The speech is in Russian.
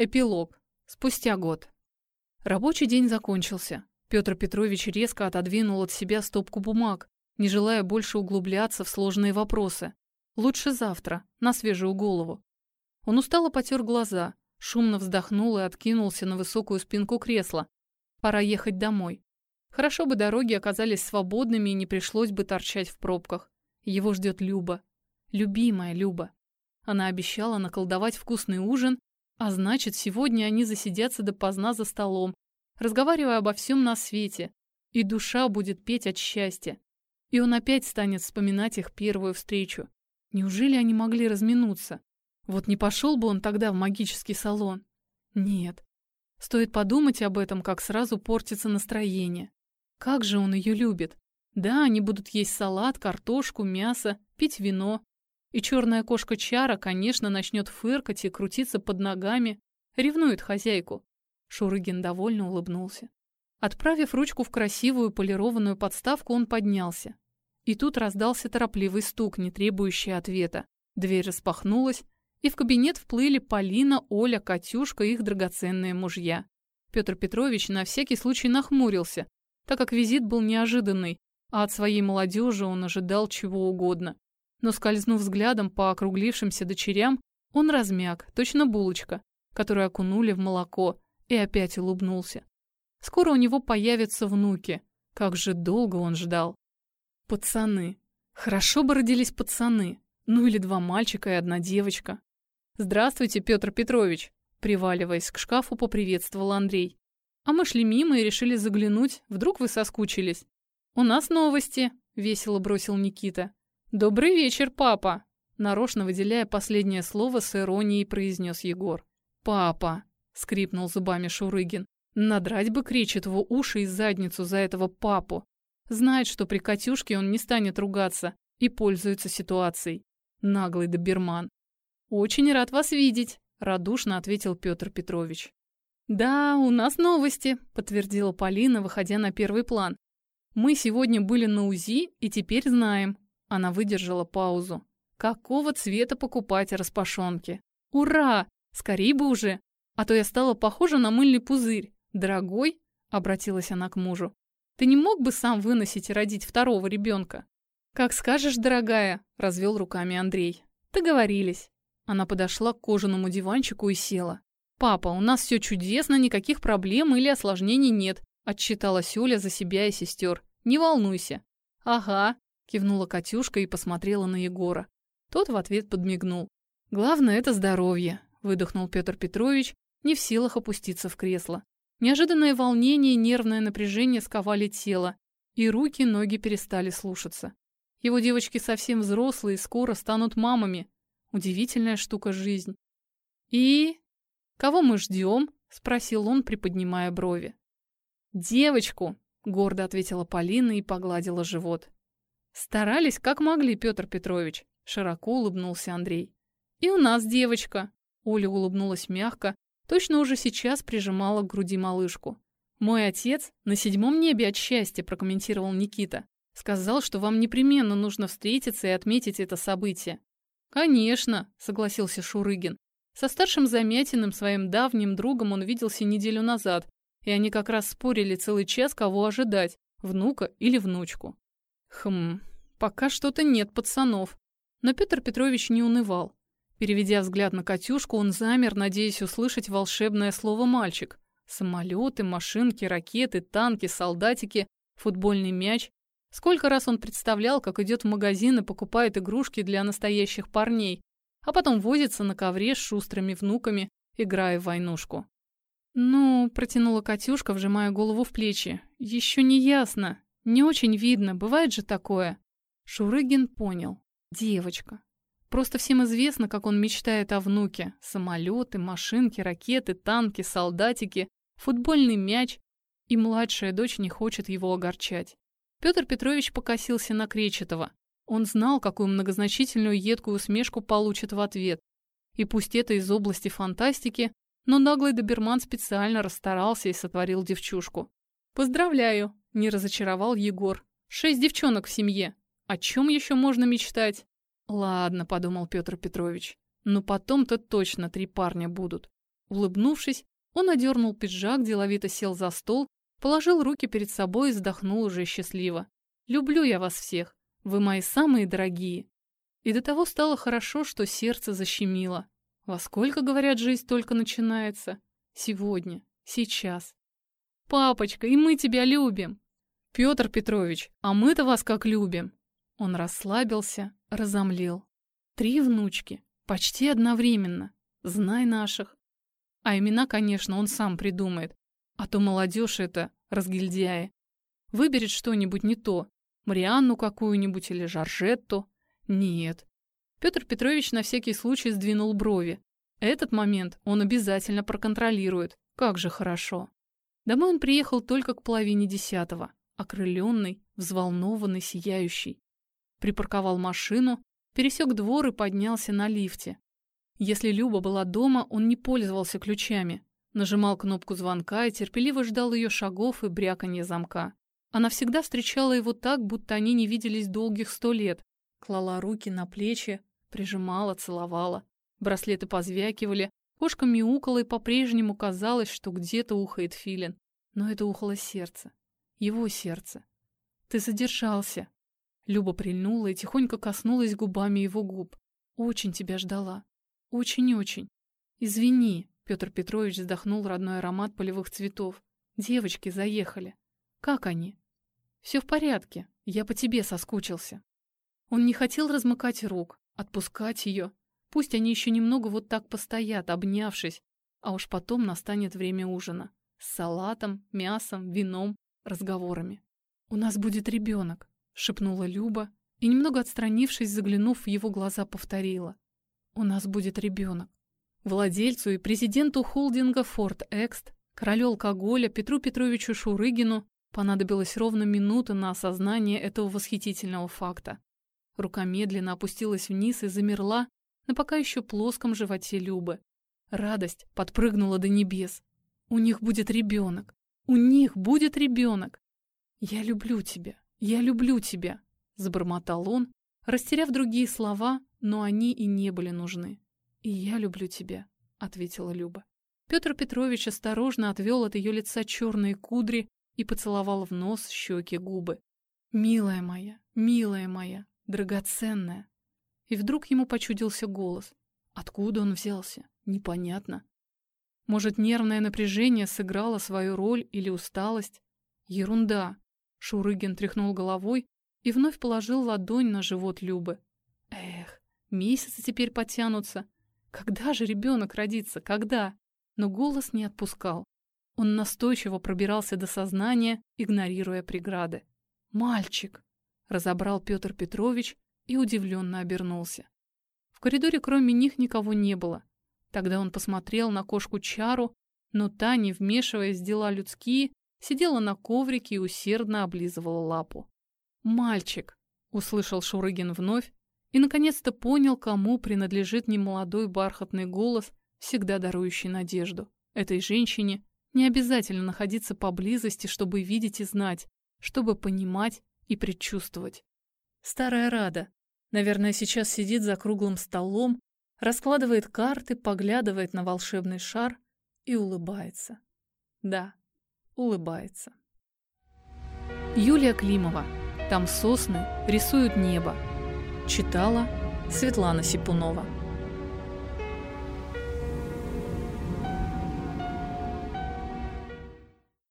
Эпилог. Спустя год. Рабочий день закончился. Петр Петрович резко отодвинул от себя стопку бумаг, не желая больше углубляться в сложные вопросы. Лучше завтра, на свежую голову. Он устало потер глаза, шумно вздохнул и откинулся на высокую спинку кресла. Пора ехать домой. Хорошо бы дороги оказались свободными и не пришлось бы торчать в пробках. Его ждет Люба. Любимая Люба. Она обещала наколдовать вкусный ужин, а значит, сегодня они засидятся допоздна за столом, разговаривая обо всем на свете, и душа будет петь от счастья. И он опять станет вспоминать их первую встречу. Неужели они могли разминуться? Вот не пошел бы он тогда в магический салон? Нет. Стоит подумать об этом, как сразу портится настроение. Как же он ее любит. Да, они будут есть салат, картошку, мясо, пить вино. И черная кошка Чара, конечно, начнет фыркать и крутиться под ногами. Ревнует хозяйку. Шурыгин довольно улыбнулся. Отправив ручку в красивую полированную подставку, он поднялся. И тут раздался торопливый стук, не требующий ответа. Дверь распахнулась, и в кабинет вплыли Полина, Оля, Катюшка и их драгоценные мужья. Петр Петрович на всякий случай нахмурился, так как визит был неожиданный, а от своей молодежи он ожидал чего угодно. Но скользнув взглядом по округлившимся дочерям, он размяк, точно булочка, которую окунули в молоко, и опять улыбнулся. Скоро у него появятся внуки. Как же долго он ждал. Пацаны. Хорошо бы родились пацаны. Ну или два мальчика и одна девочка. «Здравствуйте, Петр Петрович!» Приваливаясь к шкафу, поприветствовал Андрей. «А мы шли мимо и решили заглянуть. Вдруг вы соскучились?» «У нас новости», — весело бросил Никита. «Добрый вечер, папа!» Нарочно выделяя последнее слово, с иронией произнес Егор. «Папа!» — скрипнул зубами Шурыгин. «Надрать бы Кречетову уши и задницу за этого папу. Знает, что при Катюшке он не станет ругаться и пользуется ситуацией. Наглый доберман. «Очень рад вас видеть», — радушно ответил Петр Петрович. «Да, у нас новости», — подтвердила Полина, выходя на первый план. «Мы сегодня были на УЗИ и теперь знаем». Она выдержала паузу. «Какого цвета покупать распашонки?» «Ура! Скорей бы уже! А то я стала похожа на мыльный пузырь. Дорогой?» — обратилась она к мужу. «Ты не мог бы сам выносить и родить второго ребенка?» «Как скажешь, дорогая», — развел руками Андрей. «Договорились». Она подошла к кожаному диванчику и села. «Папа, у нас все чудесно, никаких проблем или осложнений нет», отчиталась Оля за себя и сестер. «Не волнуйся». «Ага», кивнула Катюшка и посмотрела на Егора. Тот в ответ подмигнул. «Главное — это здоровье», выдохнул Петр Петрович, не в силах опуститься в кресло. Неожиданное волнение и нервное напряжение сковали тело, и руки, ноги перестали слушаться. Его девочки совсем взрослые и скоро станут мамами, Удивительная штука жизнь. «И... кого мы ждем?» — спросил он, приподнимая брови. «Девочку!» — гордо ответила Полина и погладила живот. «Старались, как могли, Петр Петрович», — широко улыбнулся Андрей. «И у нас девочка!» — Оля улыбнулась мягко, точно уже сейчас прижимала к груди малышку. «Мой отец на седьмом небе от счастья», — прокомментировал Никита. «Сказал, что вам непременно нужно встретиться и отметить это событие. «Конечно», — согласился Шурыгин. Со старшим Замятиным, своим давним другом, он виделся неделю назад, и они как раз спорили целый час, кого ожидать, внука или внучку. Хм, пока что-то нет пацанов. Но Петр Петрович не унывал. Переведя взгляд на Катюшку, он замер, надеясь услышать волшебное слово «мальчик». Самолеты, машинки, ракеты, танки, солдатики, футбольный мяч. Сколько раз он представлял, как идет в магазин и покупает игрушки для настоящих парней, а потом возится на ковре с шустрыми внуками, играя в войнушку. «Ну», — протянула Катюшка, вжимая голову в плечи, — «еще не ясно, не очень видно, бывает же такое». Шурыгин понял. Девочка. Просто всем известно, как он мечтает о внуке. Самолеты, машинки, ракеты, танки, солдатики, футбольный мяч. И младшая дочь не хочет его огорчать. Петр Петрович покосился на Кречетова. Он знал, какую многозначительную едкую усмешку получит в ответ. И пусть это из области фантастики, но наглый доберман специально расстарался и сотворил девчушку. «Поздравляю!» – не разочаровал Егор. «Шесть девчонок в семье. О чем еще можно мечтать?» «Ладно», – подумал Петр Петрович. «Но потом-то точно три парня будут. Улыбнувшись, он одернул пиджак, деловито сел за стол, положил руки перед собой и вздохнул уже счастливо. «Люблю я вас всех. Вы мои самые дорогие». И до того стало хорошо, что сердце защемило. Во сколько, говорят, жизнь только начинается? Сегодня, сейчас. «Папочка, и мы тебя любим!» «Петр Петрович, а мы-то вас как любим!» Он расслабился, разомлел. Три внучки, почти одновременно. Знай наших. А имена, конечно, он сам придумает. А то молодежь это, разгильдяи. Выберет что-нибудь не то. Марианну какую-нибудь или Жоржетту. Нет. Петр Петрович на всякий случай сдвинул брови. Этот момент он обязательно проконтролирует. Как же хорошо. Домой он приехал только к половине десятого. Окрыленный, взволнованный, сияющий. Припарковал машину, пересек двор и поднялся на лифте. Если Люба была дома, он не пользовался ключами. Нажимал кнопку звонка и терпеливо ждал ее шагов и бряканья замка. Она всегда встречала его так, будто они не виделись долгих сто лет. Клала руки на плечи, прижимала, целовала. Браслеты позвякивали, кошка мяукала, и по-прежнему казалось, что где-то ухает филин. Но это ухало сердце. Его сердце. «Ты задержался». Люба прильнула и тихонько коснулась губами его губ. «Очень тебя ждала. Очень-очень. Извини, Петр Петрович вздохнул родной аромат полевых цветов. Девочки заехали. Как они? Все в порядке. Я по тебе соскучился. Он не хотел размыкать рук, отпускать ее. Пусть они еще немного вот так постоят, обнявшись, а уж потом настанет время ужина. С салатом, мясом, вином, разговорами. «У нас будет ребенок», — шепнула Люба и, немного отстранившись, заглянув в его глаза, повторила. У нас будет ребенок. Владельцу и президенту холдинга Ford Экст, королю алкоголя Петру Петровичу Шурыгину понадобилась ровно минута на осознание этого восхитительного факта. Рука медленно опустилась вниз и замерла на пока еще плоском животе Любы. Радость подпрыгнула до небес. У них будет ребенок. У них будет ребенок. «Я люблю тебя. Я люблю тебя», — забормотал он, растеряв другие слова, но они и не были нужны. «И я люблю тебя», — ответила Люба. Петр Петрович осторожно отвел от ее лица черные кудри и поцеловал в нос, щеки, губы. «Милая моя, милая моя, драгоценная!» И вдруг ему почудился голос. Откуда он взялся? Непонятно. Может, нервное напряжение сыграло свою роль или усталость? Ерунда. Шурыгин тряхнул головой и вновь положил ладонь на живот Любы. Эх, месяцы теперь потянутся. Когда же ребенок родится? Когда? Но голос не отпускал. Он настойчиво пробирался до сознания, игнорируя преграды. «Мальчик!» — разобрал Петр Петрович и удивленно обернулся. В коридоре кроме них никого не было. Тогда он посмотрел на кошку Чару, но та, не вмешиваясь в дела людские, сидела на коврике и усердно облизывала лапу. «Мальчик!» — услышал Шурыгин вновь и, наконец-то, понял, кому принадлежит немолодой бархатный голос, всегда дарующий надежду. Этой женщине не обязательно находиться поблизости, чтобы видеть и знать, чтобы понимать и предчувствовать. Старая Рада, наверное, сейчас сидит за круглым столом, раскладывает карты, поглядывает на волшебный шар и улыбается. Да, улыбается. Юлия Климова. Там сосны рисуют небо. Читала Светлана Сипунова.